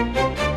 Música